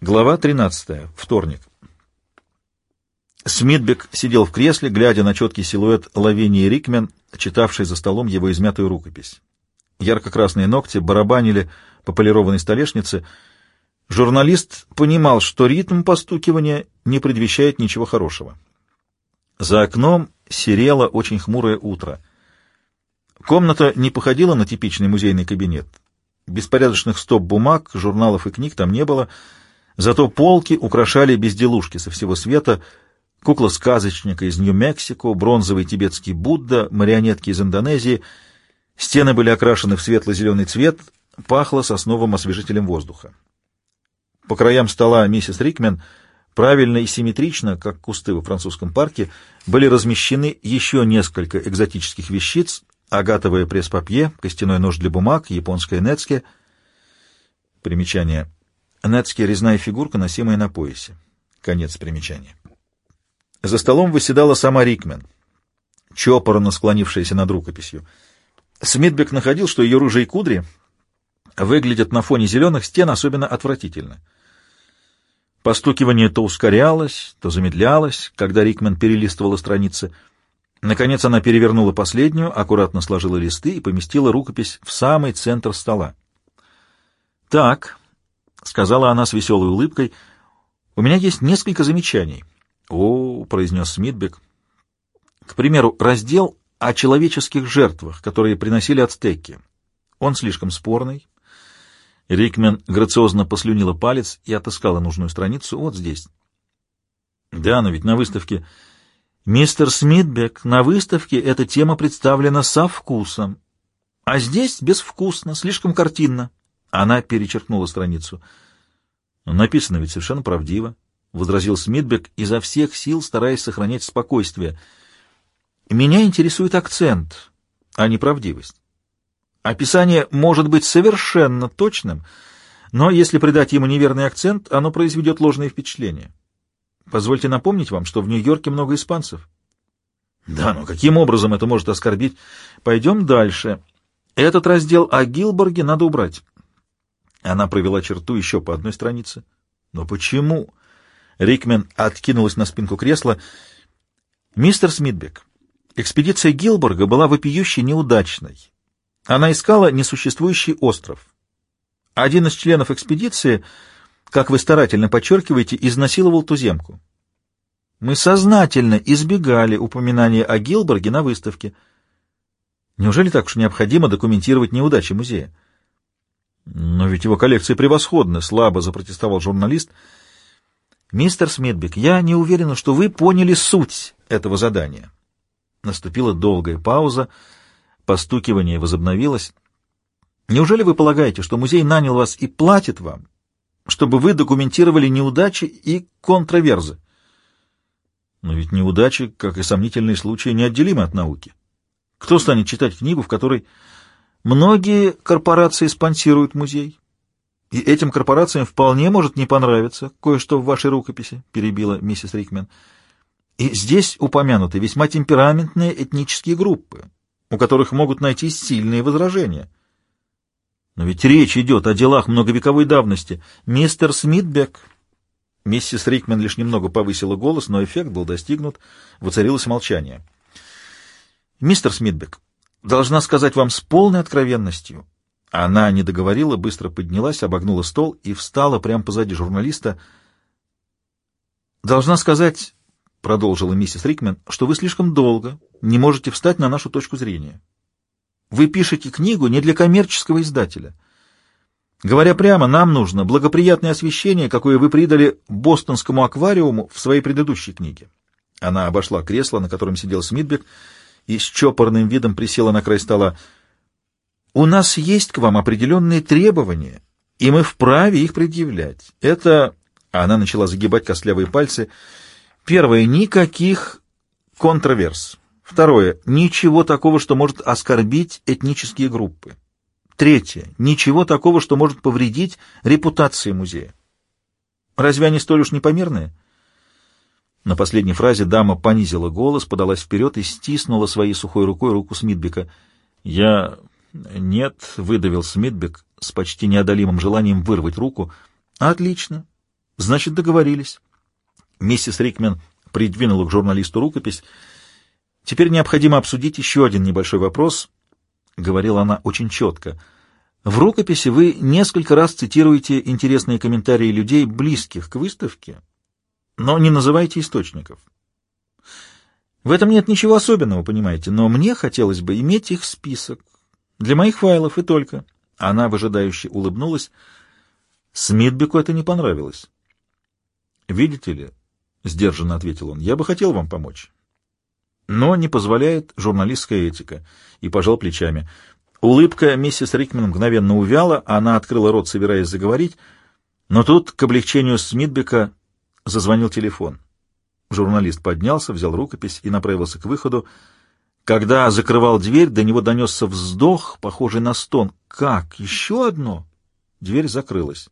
Глава 13. Вторник. Смитбек сидел в кресле, глядя на четкий силуэт Лавинии Рикмен, читавшей за столом его измятую рукопись. Ярко-красные ногти барабанили по полированной столешнице. Журналист понимал, что ритм постукивания не предвещает ничего хорошего. За окном серело очень хмурое утро. Комната не походила на типичный музейный кабинет. Беспорядочных стоп бумаг, журналов и книг там не было — Зато полки украшали безделушки со всего света, кукла-сказочника из Нью-Мексико, бронзовый тибетский Будда, марионетки из Индонезии. Стены были окрашены в светло-зеленый цвет, пахло сосновым освежителем воздуха. По краям стола миссис Рикмен правильно и симметрично, как кусты во французском парке, были размещены еще несколько экзотических вещиц, агатовое пресс-папье, костяной нож для бумаг, японское нецке. Примечание. Нетски — резная фигурка, носимая на поясе. Конец примечания. За столом выседала сама Рикмен, чопорно склонившаяся над рукописью. Смитбек находил, что ее и кудри выглядят на фоне зеленых стен особенно отвратительно. Постукивание то ускорялось, то замедлялось, когда Рикмен перелистывала страницы. Наконец она перевернула последнюю, аккуратно сложила листы и поместила рукопись в самый центр стола. «Так», — сказала она с веселой улыбкой. — У меня есть несколько замечаний. — О, — произнес Смитбек. — К примеру, раздел о человеческих жертвах, которые приносили ацтеки. Он слишком спорный. Рикмен грациозно послюнила палец и отыскала нужную страницу вот здесь. — Да, но ведь на выставке... «Мистер Смитбек, на выставке эта тема представлена со вкусом, а здесь безвкусно, слишком картинно». Она перечеркнула страницу. «Написано ведь совершенно правдиво», — возразил Смитбек, изо всех сил стараясь сохранять спокойствие. «Меня интересует акцент, а не правдивость. Описание может быть совершенно точным, но если придать ему неверный акцент, оно произведет ложное впечатление. Позвольте напомнить вам, что в Нью-Йорке много испанцев». «Да, но каким образом это может оскорбить? Пойдем дальше. Этот раздел о Гилборге надо убрать». Она провела черту еще по одной странице. Но почему? Рикмен откинулась на спинку кресла. Мистер Смитбек, экспедиция Гилборга была вопиющей неудачной. Она искала несуществующий остров. Один из членов экспедиции, как вы старательно подчеркиваете, изнасиловал туземку. Мы сознательно избегали упоминания о Гилборге на выставке. Неужели так уж необходимо документировать неудачи музея? «Но ведь его коллекция превосходна», — слабо запротестовал журналист. «Мистер Смитбек, я не уверен, что вы поняли суть этого задания». Наступила долгая пауза, постукивание возобновилось. «Неужели вы полагаете, что музей нанял вас и платит вам, чтобы вы документировали неудачи и контраверзы?» «Но ведь неудачи, как и сомнительные случаи, неотделимы от науки. Кто станет читать книгу, в которой Многие корпорации спонсируют музей. И этим корпорациям вполне может не понравиться кое-что в вашей рукописи, перебила миссис Рикмен. И здесь упомянуты весьма темпераментные этнические группы, у которых могут найти сильные возражения. Но ведь речь идет о делах многовековой давности. Мистер Смитбек... Миссис Рикмен лишь немного повысила голос, но эффект был достигнут. Воцарилось молчание. «Мистер Смитбек, Должна сказать вам с полной откровенностью. Она не договорила, быстро поднялась, обогнула стол и встала прямо позади журналиста. Должна сказать, продолжила миссис Рикмен, что вы слишком долго не можете встать на нашу точку зрения. Вы пишете книгу не для коммерческого издателя. Говоря прямо, нам нужно благоприятное освещение, какое вы придали бостонскому аквариуму в своей предыдущей книге. Она обошла кресло, на котором сидел Смитбек, и с чопорным видом присела на край стола. «У нас есть к вам определенные требования, и мы вправе их предъявлять. Это...» Она начала загибать костлявые пальцы. «Первое. Никаких контраверс. Второе. Ничего такого, что может оскорбить этнические группы. Третье. Ничего такого, что может повредить репутации музея. Разве они столь уж непомерные?» На последней фразе дама понизила голос, подалась вперед и стиснула своей сухой рукой руку Смитбека. «Я... нет», — выдавил Смитбек с почти неодолимым желанием вырвать руку. «Отлично. Значит, договорились. Миссис Рикмен придвинула к журналисту рукопись. Теперь необходимо обсудить еще один небольшой вопрос, — говорила она очень четко. В рукописи вы несколько раз цитируете интересные комментарии людей, близких к выставке, но не называйте источников. В этом нет ничего особенного, понимаете, но мне хотелось бы иметь их список. Для моих файлов и только. Она выжидающе улыбнулась. Смитбеку это не понравилось. «Видите ли», — сдержанно ответил он, — «я бы хотел вам помочь». Но не позволяет журналистская этика, и пожал плечами. Улыбка миссис Рикмен мгновенно увяла, она открыла рот, собираясь заговорить, но тут, к облегчению Смитбека, зазвонил телефон. Журналист поднялся, взял рукопись и направился к выходу. Когда закрывал дверь, до него донесся вздох, похожий на стон. «Как? Еще одно?» Дверь закрылась.